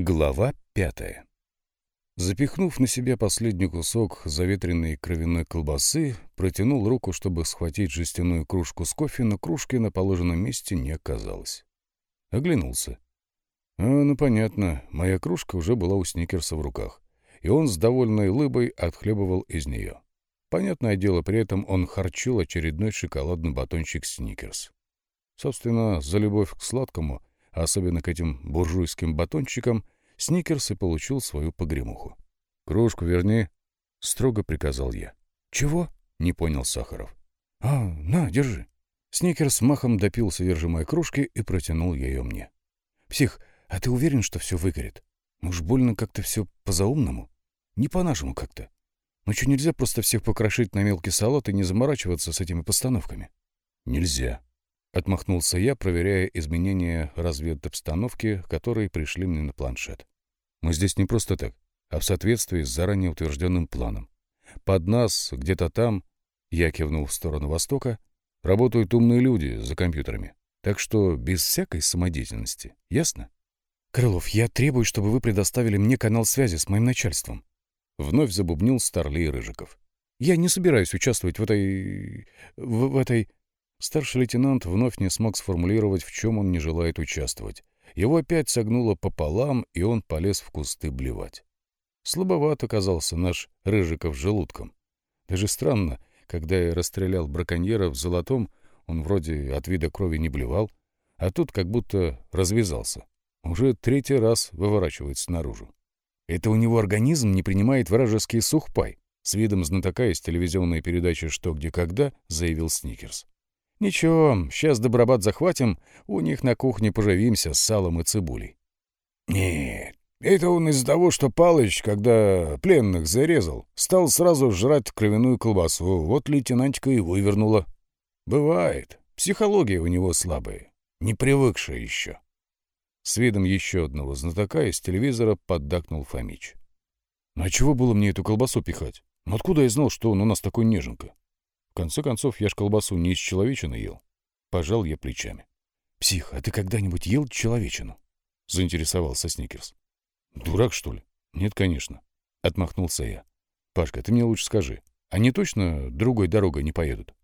Глава пятая. Запихнув на себя последний кусок заветренной кровяной колбасы, протянул руку, чтобы схватить жестяную кружку с кофе, но кружки на положенном месте не оказалось. Оглянулся. А, ну понятно, моя кружка уже была у Сникерса в руках, и он с довольной лыбой отхлебывал из нее. Понятное дело, при этом он харчил очередной шоколадный батончик Сникерс. Собственно, за любовь к сладкому — особенно к этим буржуйским батончикам, Сникерс и получил свою погремуху. «Кружку верни», — строго приказал я. «Чего?» — не понял Сахаров. «А, на, держи». Сникерс махом допил содержимое кружки и протянул ее мне. «Псих, а ты уверен, что все выгорит? Уж больно как-то все по-заумному. Не по-нашему как-то. Ну что, нельзя просто всех покрошить на мелкий салат и не заморачиваться с этими постановками?» «Нельзя», Отмахнулся я, проверяя изменения разведобстановки, которые пришли мне на планшет. Мы здесь не просто так, а в соответствии с заранее утвержденным планом. Под нас, где-то там, я кивнул в сторону востока, работают умные люди за компьютерами. Так что без всякой самодеятельности. Ясно? Крылов, я требую, чтобы вы предоставили мне канал связи с моим начальством. Вновь забубнил Старлей Рыжиков. Я не собираюсь участвовать в этой... в, в этой... Старший лейтенант вновь не смог сформулировать, в чем он не желает участвовать. Его опять согнуло пополам, и он полез в кусты блевать. Слабоват оказался наш Рыжиков желудком. Даже странно, когда я расстрелял браконьера в золотом, он вроде от вида крови не блевал, а тут как будто развязался. Уже третий раз выворачивается наружу. Это у него организм не принимает вражеский сухпай. С видом знатока из телевизионной передачи «Что, где, когда» заявил Сникерс. Ничего, сейчас Добробат захватим, у них на кухне поживимся с салом и цибулей. Нет, это он из-за того, что Палыч, когда пленных зарезал, стал сразу жрать кровяную колбасу, вот лейтенантика и вывернула. Бывает, психология у него слабая, не привыкшая еще. С видом еще одного знатока из телевизора поддакнул Фомич. «Ну, «А чего было мне эту колбасу пихать? Ну откуда я знал, что он у нас такой неженка?» Конце концов, я ж колбасу не из человечины ел. Пожал я плечами. «Псих, а ты когда-нибудь ел человечину?» — заинтересовался Сникерс. «Дурак, что ли?» «Нет, конечно», — отмахнулся я. «Пашка, ты мне лучше скажи, они точно другой дорогой не поедут?»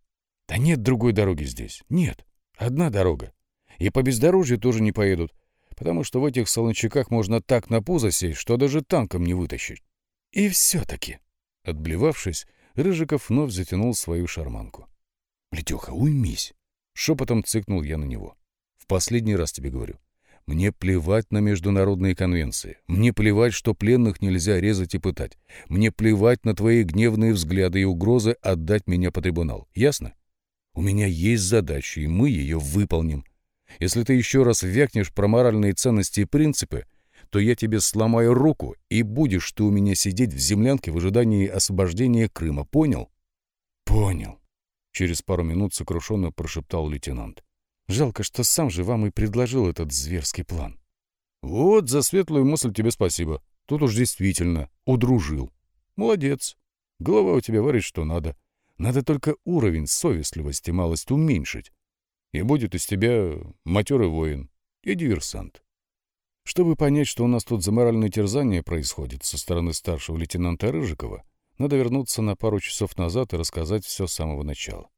«Да нет другой дороги здесь. Нет. Одна дорога. И по бездорожью тоже не поедут, потому что в этих солончаках можно так на пузо сесть, что даже танком не вытащить. И все-таки...» Отблевавшись, Рыжиков вновь затянул свою шарманку. «Летеха, уймись!» — шепотом цыкнул я на него. «В последний раз тебе говорю. Мне плевать на международные конвенции. Мне плевать, что пленных нельзя резать и пытать. Мне плевать на твои гневные взгляды и угрозы отдать меня по трибунал. Ясно? У меня есть задача, и мы ее выполним. Если ты еще раз вякнешь про моральные ценности и принципы, то я тебе сломаю руку, и будешь ты у меня сидеть в землянке в ожидании освобождения Крыма. Понял? Понял. Через пару минут сокрушенно прошептал лейтенант. Жалко, что сам же вам и предложил этот зверский план. Вот за светлую мысль тебе спасибо. Тут уж действительно удружил. Молодец. Голова у тебя варит что надо. Надо только уровень совестливости малость уменьшить. И будет из тебя матерый воин и диверсант. Чтобы понять, что у нас тут за моральное терзание происходит со стороны старшего лейтенанта Рыжикова, надо вернуться на пару часов назад и рассказать все с самого начала.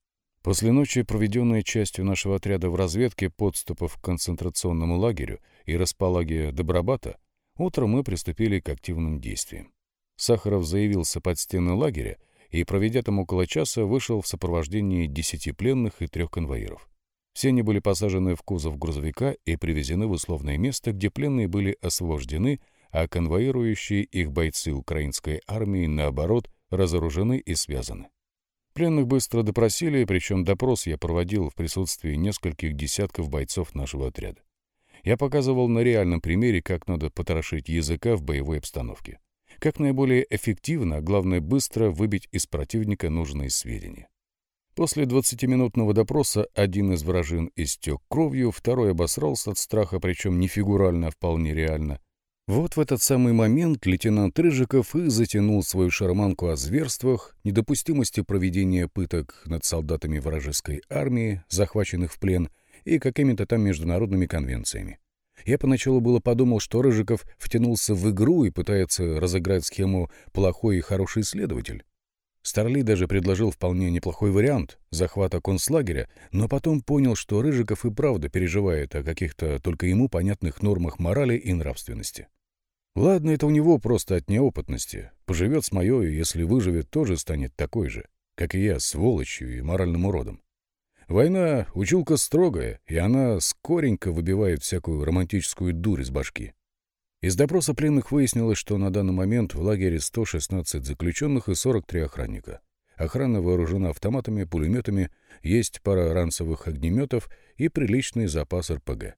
После ночи, проведенной частью нашего отряда в разведке подступов к концентрационному лагерю и располаге Добробата, утром мы приступили к активным действиям. Сахаров заявился под стены лагеря и, проведя там около часа, вышел в сопровождении десяти пленных и трех конвоиров. Все они были посажены в кузов грузовика и привезены в условное место, где пленные были освобождены, а конвоирующие их бойцы украинской армии, наоборот, разоружены и связаны. Пленных быстро допросили, причем допрос я проводил в присутствии нескольких десятков бойцов нашего отряда. Я показывал на реальном примере, как надо потрошить языка в боевой обстановке. Как наиболее эффективно, а главное быстро выбить из противника нужные сведения. После двадцатиминутного допроса один из вражин истек кровью, второй обосрался от страха, причем не фигурально, а вполне реально. Вот в этот самый момент лейтенант Рыжиков и затянул свою шарманку о зверствах, недопустимости проведения пыток над солдатами вражеской армии, захваченных в плен, и какими-то там международными конвенциями. Я поначалу было подумал, что Рыжиков втянулся в игру и пытается разыграть схему «плохой и хороший следователь». Старли даже предложил вполне неплохой вариант захвата концлагеря, но потом понял, что Рыжиков и правда переживает о каких-то только ему понятных нормах морали и нравственности. Ладно, это у него просто от неопытности. Поживет с моей, если выживет, тоже станет такой же, как и я, сволочью и моральным уродом. Война — училка строгая, и она скоренько выбивает всякую романтическую дурь из башки. Из допроса пленных выяснилось, что на данный момент в лагере 116 заключенных и 43 охранника. Охрана вооружена автоматами, пулеметами, есть пара ранцевых огнеметов и приличный запас РПГ.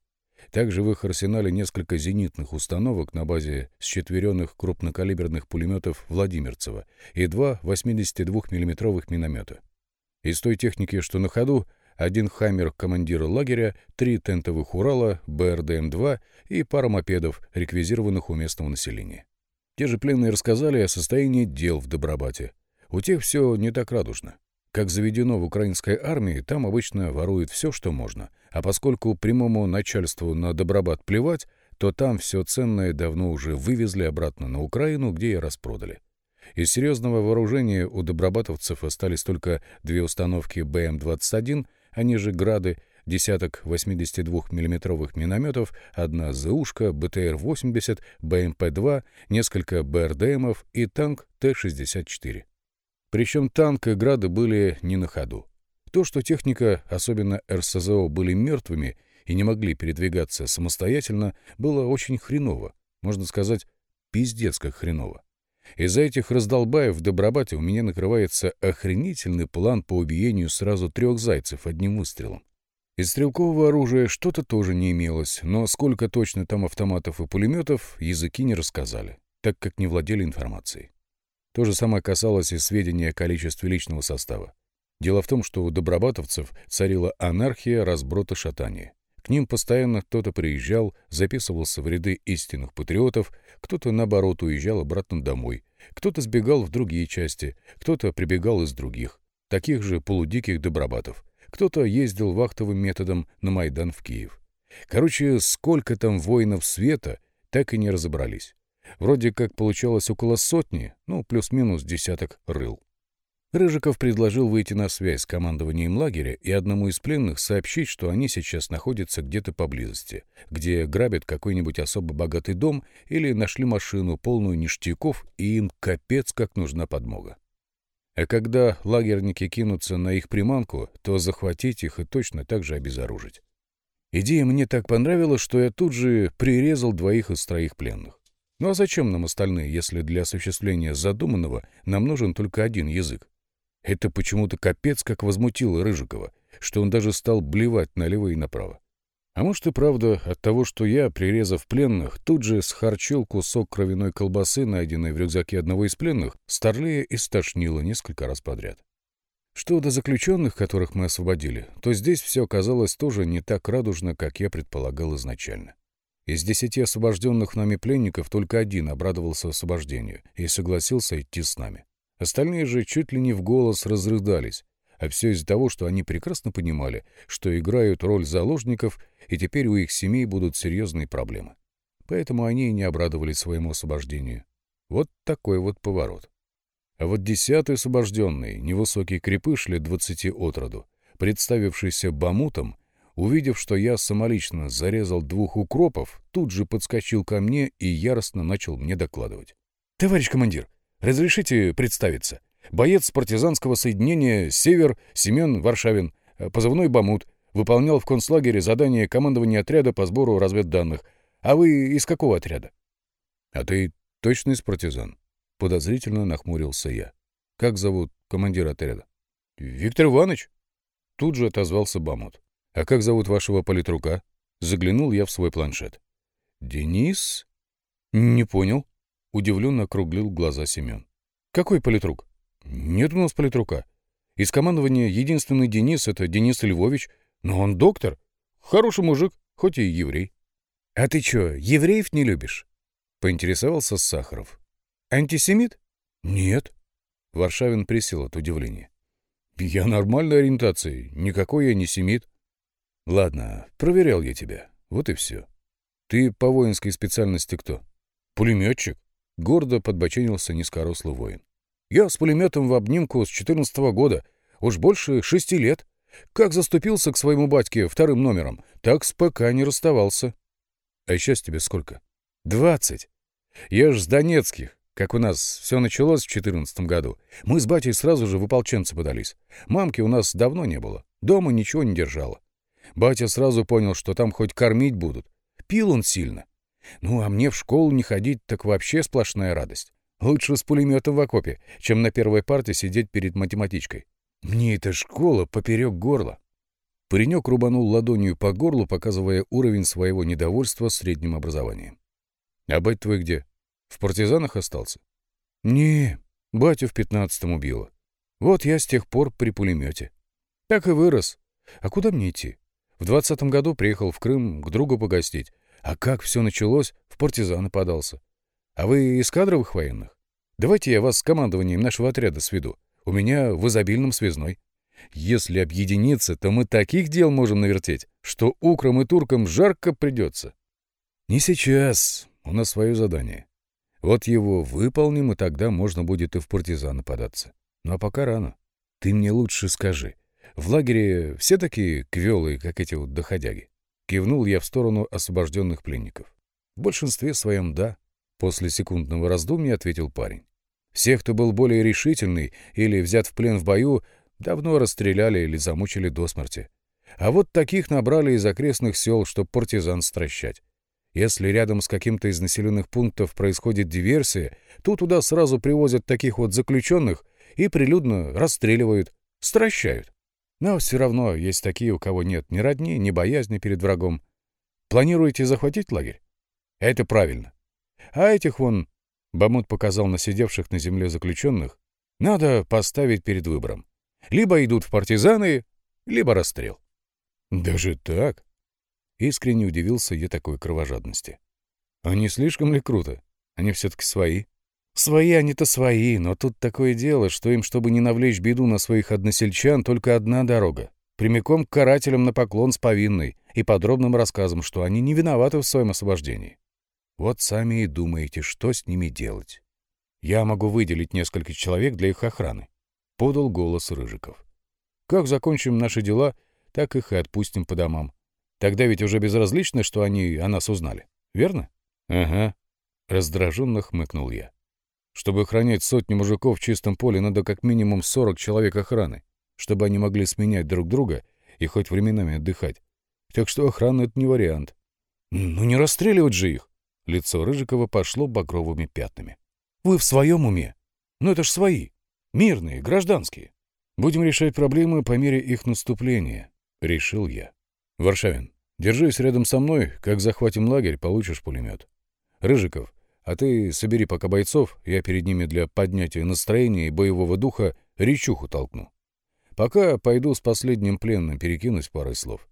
Также в их арсенале несколько зенитных установок на базе счетверенных крупнокалиберных пулеметов Владимирцева и два 82 миллиметровых миномета. Из той техники, что на ходу, один «Хаммер» командира лагеря, три тентовых «Урала», БРДМ-2 и пара мопедов, реквизированных у местного населения. Те же пленные рассказали о состоянии дел в Добробате. У тех все не так радужно. Как заведено в украинской армии, там обычно воруют все, что можно, а поскольку прямому начальству на Добробат плевать, то там все ценное давно уже вывезли обратно на Украину, где и распродали. Из серьезного вооружения у добробатовцев остались только две установки БМ-21 они же «Грады», десяток 82 миллиметровых минометов, одна ЗУшка, БТР-80, БМП-2, несколько БРДМов и танк Т-64. Причем танк и «Грады» были не на ходу. То, что техника, особенно РСЗО, были мертвыми и не могли передвигаться самостоятельно, было очень хреново. Можно сказать, пиздец как хреново. Из-за этих раздолбаев в Добробате у меня накрывается охренительный план по убиению сразу трех зайцев одним выстрелом. Из стрелкового оружия что-то тоже не имелось, но сколько точно там автоматов и пулеметов, языки не рассказали, так как не владели информацией. То же самое касалось и сведения о количестве личного состава. Дело в том, что у добробатовцев царила анархия, разброд и. К ним постоянно кто-то приезжал, записывался в ряды истинных патриотов, кто-то, наоборот, уезжал обратно домой, кто-то сбегал в другие части, кто-то прибегал из других, таких же полудиких добробатов, кто-то ездил вахтовым методом на Майдан в Киев. Короче, сколько там воинов света, так и не разобрались. Вроде как получалось около сотни, ну, плюс-минус десяток рыл. Рыжиков предложил выйти на связь с командованием лагеря и одному из пленных сообщить, что они сейчас находятся где-то поблизости, где грабят какой-нибудь особо богатый дом или нашли машину, полную ништяков, и им капец как нужна подмога. А когда лагерники кинутся на их приманку, то захватить их и точно так же обезоружить. Идея мне так понравилась, что я тут же прирезал двоих из троих пленных. Ну а зачем нам остальные, если для осуществления задуманного нам нужен только один язык? Это почему-то капец как возмутило Рыжикова, что он даже стал блевать налево и направо. А может и правда от того, что я, прирезав пленных, тут же схарчил кусок кровяной колбасы, найденной в рюкзаке одного из пленных, старлея и стошнило несколько раз подряд. Что до заключенных, которых мы освободили, то здесь все оказалось тоже не так радужно, как я предполагал изначально. Из десяти освобожденных нами пленников только один обрадовался освобождению и согласился идти с нами. Остальные же чуть ли не в голос разрыдались, а все из-за того, что они прекрасно понимали, что играют роль заложников, и теперь у их семей будут серьезные проблемы. Поэтому они и не обрадовались своему освобождению. Вот такой вот поворот. А вот десятый освобожденный, невысокий крепыш лет двадцати от роду, представившийся бамутом, увидев, что я самолично зарезал двух укропов, тут же подскочил ко мне и яростно начал мне докладывать. «Товарищ командир, Разрешите представиться. Боец партизанского соединения «Север» Семен Варшавин, э, позывной «Бамут», выполнял в концлагере задание командования отряда по сбору разведданных. А вы из какого отряда? — А ты точно из партизан? — подозрительно нахмурился я. — Как зовут командира отряда? — Виктор Иванович. Тут же отозвался Бамут. — А как зовут вашего политрука? Заглянул я в свой планшет. — Денис? — Не понял. Удивленно округлил глаза Семен. «Какой политрук?» «Нет у нас политрука. Из командования единственный Денис — это Денис Львович, но он доктор. Хороший мужик, хоть и еврей». «А ты чё, евреев не любишь?» — поинтересовался Сахаров. «Антисемит?» «Нет». Варшавин присел от удивления. «Я нормальной ориентации, никакой я не семит». «Ладно, проверял я тебя, вот и все». Ты по воинской специальности кто? Пулеметчик? Гордо подбоченился низкорослый воин. Я с пулеметом в обнимку с четырнадцатого года. Уж больше шести лет. Как заступился к своему батьке вторым номером, так с ПК не расставался. А сейчас тебе сколько? Двадцать. Я ж с Донецких. Как у нас все началось в четырнадцатом году, мы с батей сразу же в ополченцы подались. Мамки у нас давно не было, дома ничего не держала. Батя сразу понял, что там хоть кормить будут. Пил он сильно. Ну, а мне в школу не ходить, так вообще сплошная радость. Лучше с пулеметом в окопе, чем на первой парте сидеть перед математичкой. Мне эта школа поперек горла. Паренек рубанул ладонью по горлу, показывая уровень своего недовольства средним образованием. — А бать твой где? В партизанах остался? — Не, батю в пятнадцатом убило. Вот я с тех пор при пулемете. Так и вырос. А куда мне идти? В двадцатом году приехал в Крым к другу погостить. А как все началось, в партизаны подался. А вы из кадровых военных? Давайте я вас с командованием нашего отряда сведу. У меня в изобильном связной. Если объединиться, то мы таких дел можем навертеть, что украм и туркам жарко придется. Не сейчас. У нас свое задание. Вот его выполним, и тогда можно будет и в партизаны податься. Ну а пока рано. Ты мне лучше скажи. В лагере все такие квелые, как эти вот доходяги? Кивнул я в сторону освобожденных пленников. В большинстве своем «да». После секундного раздумья ответил парень. Всех, кто был более решительный или взят в плен в бою, давно расстреляли или замучили до смерти. А вот таких набрали из окрестных сел, чтоб партизан стращать. Если рядом с каким-то из населенных пунктов происходит диверсия, то туда сразу привозят таких вот заключенных и прилюдно расстреливают, стращают. Но все равно есть такие, у кого нет ни родни, ни боязни перед врагом. Планируете захватить лагерь? Это правильно. А этих вон, Бамут показал на сидевших на земле заключенных, надо поставить перед выбором. Либо идут в партизаны, либо расстрел. Даже так? Искренне удивился я такой кровожадности. А не слишком ли круто? Они все-таки свои. Свои они-то свои, но тут такое дело, что им, чтобы не навлечь беду на своих односельчан, только одна дорога. Прямиком к карателям на поклон с повинной и подробным рассказом, что они не виноваты в своем освобождении. Вот сами и думаете, что с ними делать. Я могу выделить несколько человек для их охраны. Подал голос Рыжиков. Как закончим наши дела, так их и отпустим по домам. Тогда ведь уже безразлично, что они о нас узнали. Верно? Ага. Раздраженно хмыкнул я. Чтобы охранять сотни мужиков в чистом поле, надо как минимум 40 человек охраны, чтобы они могли сменять друг друга и хоть временами отдыхать. Так что охрана — это не вариант. Ну не расстреливать же их! Лицо Рыжикова пошло багровыми пятнами. Вы в своем уме? Ну это ж свои. Мирные, гражданские. Будем решать проблемы по мере их наступления, — решил я. Варшавин, держись рядом со мной, как захватим лагерь, получишь пулемет. Рыжиков, а ты собери пока бойцов, я перед ними для поднятия настроения и боевого духа речуху толкну. Пока пойду с последним пленным перекинусь парой слов.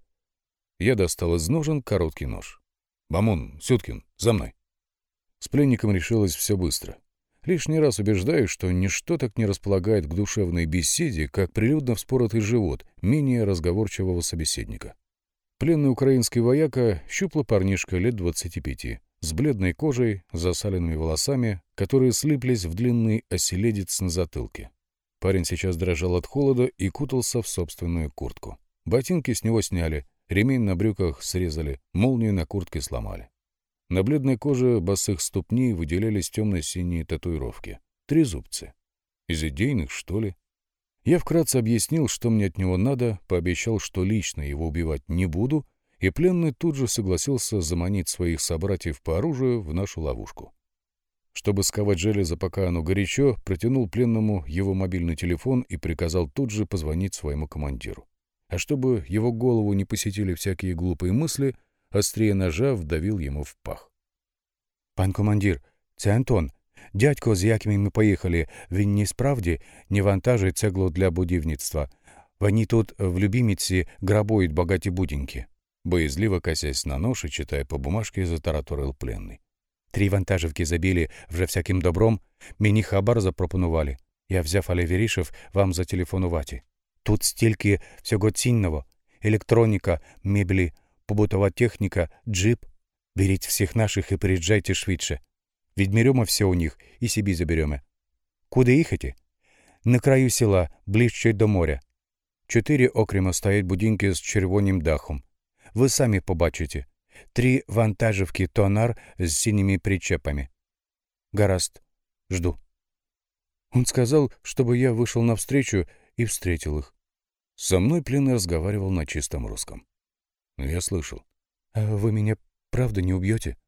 Я достал из ножен короткий нож. «Бамон, Сюткин, за мной!» С пленником решилось все быстро. Лишний раз убеждаюсь, что ничто так не располагает к душевной беседе, как прилюдно вспоротый живот менее разговорчивого собеседника. Пленный украинский вояка — щуплый парнишка лет двадцати пяти с бледной кожей, засаленными волосами, которые слиплись в длинный оселедец на затылке. Парень сейчас дрожал от холода и кутался в собственную куртку. Ботинки с него сняли, ремень на брюках срезали, молнию на куртке сломали. На бледной коже босых ступней выделялись темно-синие татуировки. Три зубцы. Из идейных, что ли? Я вкратце объяснил, что мне от него надо, пообещал, что лично его убивать не буду, и пленный тут же согласился заманить своих собратьев по оружию в нашу ловушку. Чтобы сковать железо, пока оно горячо, протянул пленному его мобильный телефон и приказал тут же позвонить своему командиру. А чтобы его голову не посетили всякие глупые мысли, острее ножа вдавил ему в пах. «Пан командир, це Антон. Дядько, з яким ми поїхали, він не справді не вантажить цеглу для будівництва. Вони тут в Любимиці грабують багаті будинки». Боязливо косясь на нож и читая по бумажке, затараторил пленный. Три вантажівки забили вже всяким добром, мені хабар запропонували. Я взяв, але вирішив вам зателефонувати. Тут стільки всього цінного. Електроніка, меблі, побутова техніка, джип. Берите всех наших и приезжайте швидше. Відміремо все у них і собі заберемо. Куди їхати? На краю села, ближче до моря. Чотири окремо стоять будинки з червоним дахом. Ви самі побачите. Три вантажівки тонар з синими причепами. Гаразд, жду. Он сказал, чтобы я вышел навстречу и встретил их. Со мной пленный разговаривал на чистом русском. Я слышал. «А вы меня правда не убьете?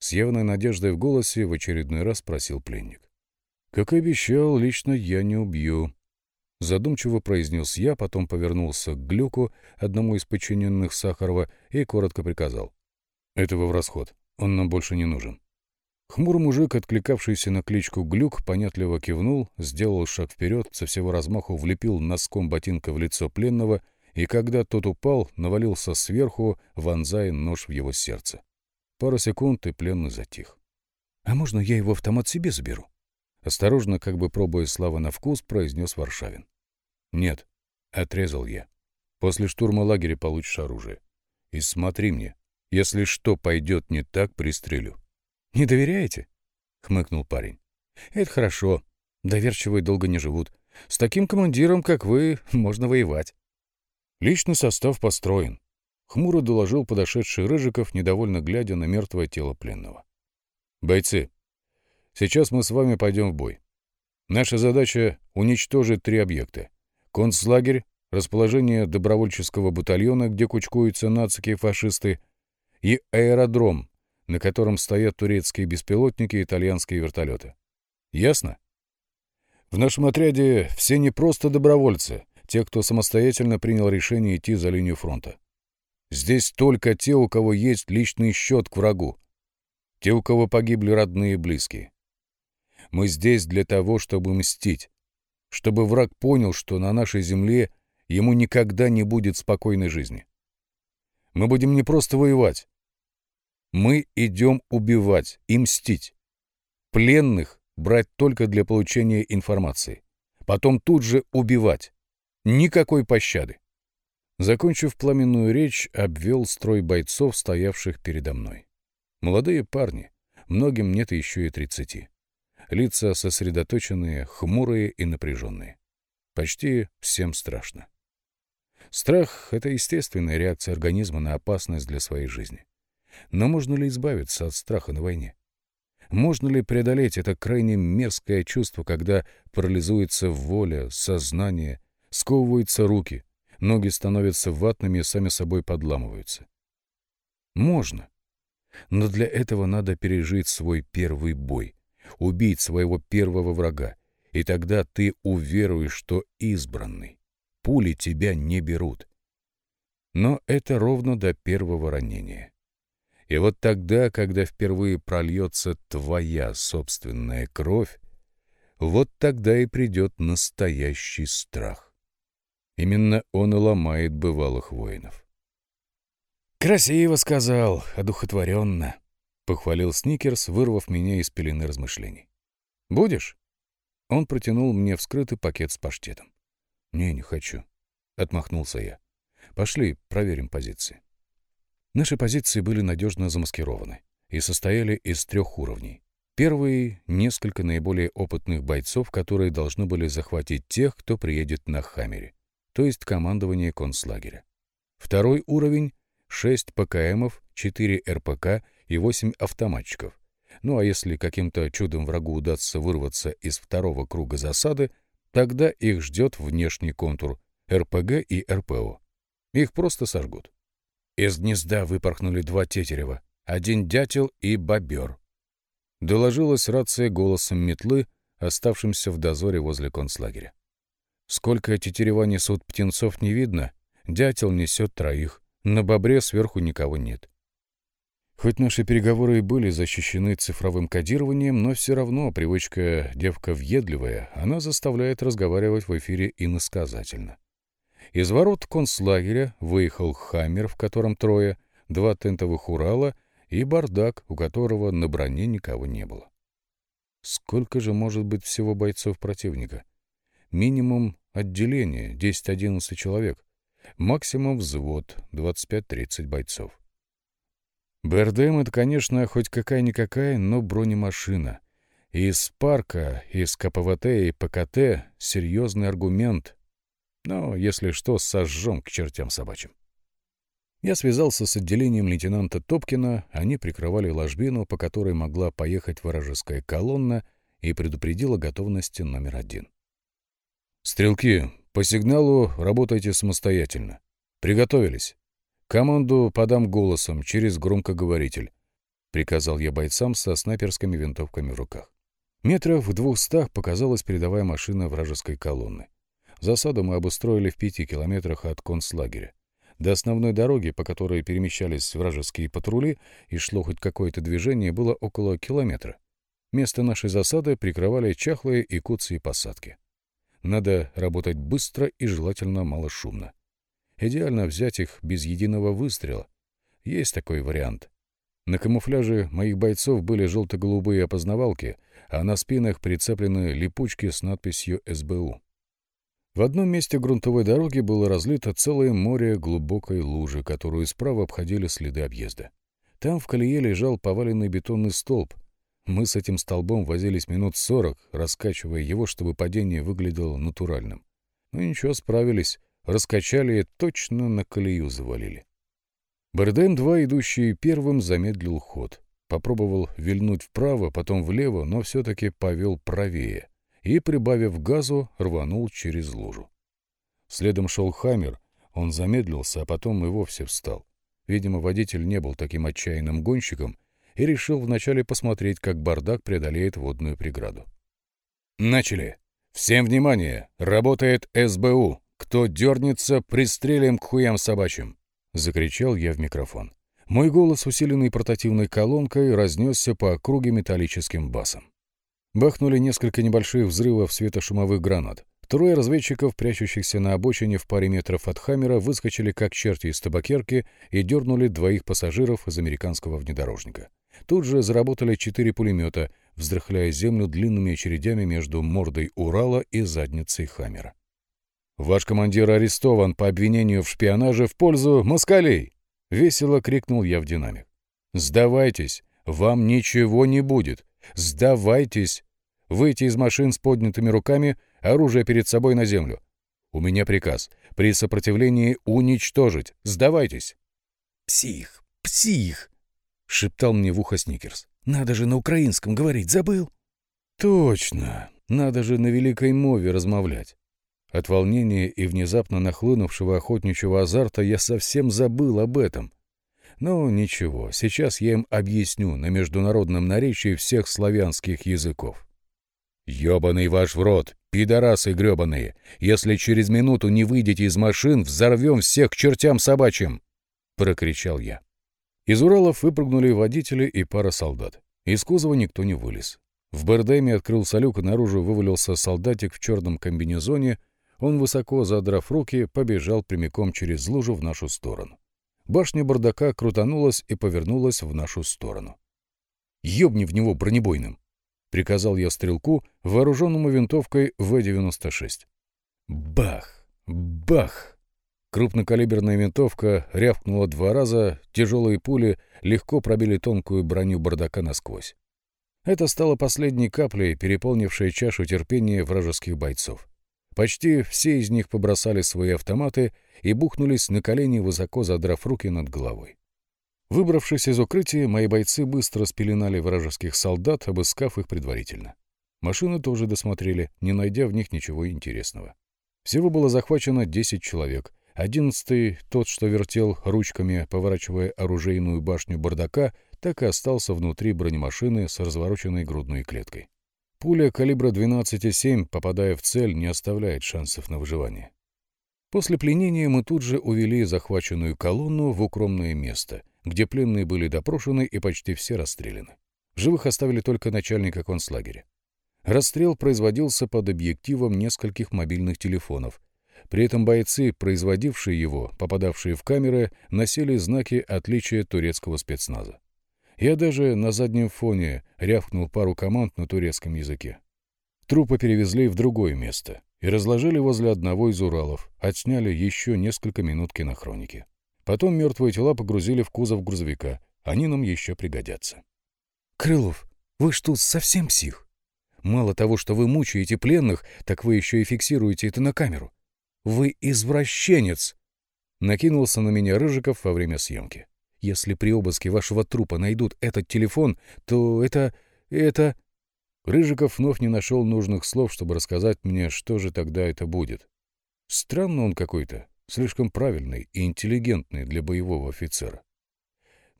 С явной надеждой в голосе в очередной раз спросил пленник. «Как и обещал, лично я не убью». Задумчиво произнес я, потом повернулся к Глюку, одному из подчиненных Сахарова, и коротко приказал. «Этого в расход. Он нам больше не нужен». Хмурый мужик, откликавшийся на кличку Глюк, понятливо кивнул, сделал шаг вперед, со всего размаху влепил носком ботинка в лицо пленного, и когда тот упал, навалился сверху, вонзая нож в его сердце. Пару секунд, и пленный затих. «А можно я его автомат себе заберу?» Осторожно, как бы пробуя славы на вкус, произнес Варшавин. «Нет», — отрезал я. «После штурма лагеря получишь оружие. И смотри мне, если что пойдет не так, пристрелю». «Не доверяете?» — хмыкнул парень. «Это хорошо. Доверчивые долго не живут. С таким командиром, как вы, можно воевать». Личный состав построен. Хмуро доложил подошедший Рыжиков, недовольно глядя на мертвое тело пленного. «Бойцы, сейчас мы с вами пойдем в бой. Наша задача — уничтожить три объекта. Концлагерь, расположение добровольческого батальона, где кучкуются нацики и фашисты, и аэродром, на котором стоят турецкие беспилотники и итальянские вертолеты. Ясно? В нашем отряде все не просто добровольцы, те, кто самостоятельно принял решение идти за линию фронта. Здесь только те, у кого есть личный счет к врагу. Те, у кого погибли родные и близкие. Мы здесь для того, чтобы мстить. Чтобы враг понял, что на нашей земле ему никогда не будет спокойной жизни. Мы будем не просто воевать. Мы идем убивать и мстить. Пленных брать только для получения информации. Потом тут же убивать. Никакой пощады. Закончив пламенную речь, обвел строй бойцов, стоявших передо мной. Молодые парни, многим нет еще и тридцати. Лица сосредоточенные, хмурые и напряженные. Почти всем страшно. Страх — это естественная реакция организма на опасность для своей жизни. Но можно ли избавиться от страха на войне? Можно ли преодолеть это крайне мерзкое чувство, когда парализуется воля, сознание, сковываются руки, ноги становятся ватными и сами собой подламываются. Можно. Но для этого надо пережить свой первый бой, убить своего первого врага, и тогда ты уверуешь, что избранный. Пули тебя не берут. Но это ровно до первого ранения. И вот тогда, когда впервые прольется твоя собственная кровь, вот тогда и придет настоящий страх. Именно он и ломает бывалых воинов. «Красиво сказал, одухотворенно», — похвалил Сникерс, вырвав меня из пелены размышлений. «Будешь?» Он протянул мне вскрытый пакет с паштетом. «Не, не хочу», — отмахнулся я. «Пошли, проверим позиции». Наши позиции были надежно замаскированы и состояли из трех уровней. Первый — несколько наиболее опытных бойцов, которые должны были захватить тех, кто приедет на Хаммере то есть командование концлагеря. Второй уровень — 6 ПКМов, 4 РПК и 8 автоматчиков. Ну а если каким-то чудом врагу удастся вырваться из второго круга засады, тогда их ждет внешний контур РПГ и РПО. Их просто сожгут. Из гнезда выпорхнули два тетерева, один дятел и бобер. Доложилась рация голосом метлы, оставшимся в дозоре возле концлагеря. Сколько тетерева несут птенцов, не видно. Дятел несет троих. На бобре сверху никого нет. Хоть наши переговоры и были защищены цифровым кодированием, но все равно привычка девка въедливая, она заставляет разговаривать в эфире иносказательно. Из ворот концлагеря выехал «Хаммер», в котором трое, два тентовых «Урала» и бардак, у которого на броне никого не было. Сколько же может быть всего бойцов противника? Минимум отделение 10-11 человек, максимум взвод 25-30 бойцов. БРДМ — это, конечно, хоть какая-никакая, но бронемашина. Из парка, из КПВТ и ПКТ серьезный аргумент. Но, если что, сожжем к чертям собачьим. Я связался с отделением лейтенанта Топкина, они прикрывали ложбину, по которой могла поехать вражеская колонна, и предупредил о готовности номер один. «Стрелки, по сигналу работайте самостоятельно. Приготовились. Команду подам голосом через громкоговоритель», — приказал я бойцам со снайперскими винтовками в руках. Метров в двухстах показалась передовая машина вражеской колонны. Засаду мы обустроили в пяти километрах от концлагеря. До основной дороги, по которой перемещались вражеские патрули и шло хоть какое-то движение, было около километра. Место нашей засады прикрывали чахлые и куцые посадки. Надо работать быстро и желательно малошумно. Идеально взять их без единого выстрела. Есть такой вариант. На камуфляже моих бойцов были желто-голубые опознавалки, а на спинах прицеплены липучки с надписью «СБУ». В одном месте грунтовой дороги было разлито целое море глубокой лужи, которую справа обходили следы объезда. Там в колее лежал поваленный бетонный столб. Мы с этим столбом возились минут сорок, раскачивая его, чтобы падение выглядело натуральным. Ну ничего, справились. Раскачали и точно на колею завалили. БРДМ-2, идущий первым, замедлил ход. Попробовал вильнуть вправо, потом влево, но все-таки повел правее и, прибавив газу, рванул через лужу. Следом шел Хаммер, он замедлился, а потом и вовсе встал. Видимо, водитель не был таким отчаянным гонщиком и решил вначале посмотреть, как бардак преодолеет водную преграду. «Начали! Всем внимание! Работает СБУ! Кто дернется, пристрелим к хуям собачьим!» — закричал я в микрофон. Мой голос, усиленный портативной колонкой, разнесся по округе металлическим басом. Бахнули несколько небольших взрывов светошумовых гранат. Трое разведчиков, прячущихся на обочине в паре метров от Хаммера, выскочили как черти из табакерки и дернули двоих пассажиров из американского внедорожника. Тут же заработали четыре пулемета, вздрыхляя землю длинными очередями между мордой Урала и задницей Хаммера. «Ваш командир арестован по обвинению в шпионаже в пользу москалей!» — весело крикнул я в динамик. «Сдавайтесь! Вам ничего не будет! Сдавайтесь! Выйти из машин с поднятыми руками, оружие перед собой на землю. У меня приказ. При сопротивлении уничтожить. Сдавайтесь!» «Псих! Псих!» — шептал мне в ухо Сникерс. «Надо же на украинском говорить, забыл?» «Точно! Надо же на великой мове размовлять!» От волнения и внезапно нахлынувшего охотничьего азарта я совсем забыл об этом. Но ничего, сейчас я им объясню на международном наречии всех славянских языков. «Ёбаный ваш в рот, пидорасы грёбаные! Если через минуту не выйдете из машин, взорвем всех к чертям собачьим!» — прокричал я. Из Уралов выпрыгнули водители и пара солдат. Из кузова никто не вылез. В Бердеме открылся люк, и наружу вывалился солдатик в черном комбинезоне. Он, высоко задрав руки, побежал прямиком через лужу в нашу сторону. Башня бардака крутанулась и повернулась в нашу сторону. «Ёбни в него бронебойным!» — приказал я стрелку, вооруженному винтовкой В-96. Бах! Бах! Крупнокалиберная винтовка рявкнула два раза, тяжелые пули легко пробили тонкую броню бардака насквозь. Это стало последней каплей, переполнившей чашу терпения вражеских бойцов. Почти все из них побросали свои автоматы и бухнулись на колени, высоко задрав руки над головой. Выбравшись из укрытия, мои бойцы быстро спеленали вражеских солдат, обыскав их предварительно. Машины тоже досмотрели, не найдя в них ничего интересного. Всего было захвачено 10 человек. Одиннадцатый, тот, что вертел ручками, поворачивая оружейную башню бардака, так и остался внутри бронемашины с развороченной грудной клеткой. Пуля калибра 12,7, попадая в цель, не оставляет шансов на выживание. После пленения мы тут же увели захваченную колонну в укромное место, где пленные были допрошены и почти все расстреляны. Живых оставили только начальника концлагеря. Расстрел производился под объективом нескольких мобильных телефонов. При этом бойцы, производившие его, попадавшие в камеры, носили знаки отличия турецкого спецназа. Я даже на заднем фоне рявкнул пару команд на турецком языке. Трупы перевезли в другое место и разложили возле одного из Уралов, отсняли еще несколько минут кинохроники. Потом мертвые тела погрузили в кузов грузовика, Они нам еще пригодятся. Крылов, вы что, совсем псих? Мало того, что вы мучаете пленных, так вы еще и фиксируете это на камеру. Вы извращенец! Накинулся на меня Рыжиков во время съемки. Если при обыске вашего трупа найдут этот телефон, то это... это... Рыжиков вновь не нашел нужных слов, чтобы рассказать мне, что же тогда это будет. Странно он какой-то, слишком правильный и интеллигентный для боевого офицера.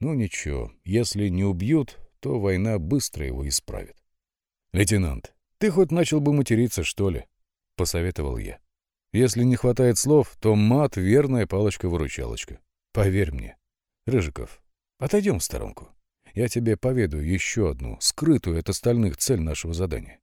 Ну ничего, если не убьют, то война быстро его исправит. «Лейтенант, ты хоть начал бы материться, что ли?» — посоветовал я. «Если не хватает слов, то мат — верная палочка-выручалочка. Поверь мне. Рыжиков, отойдем в сторонку. Я тебе поведаю еще одну, скрытую от остальных цель нашего задания.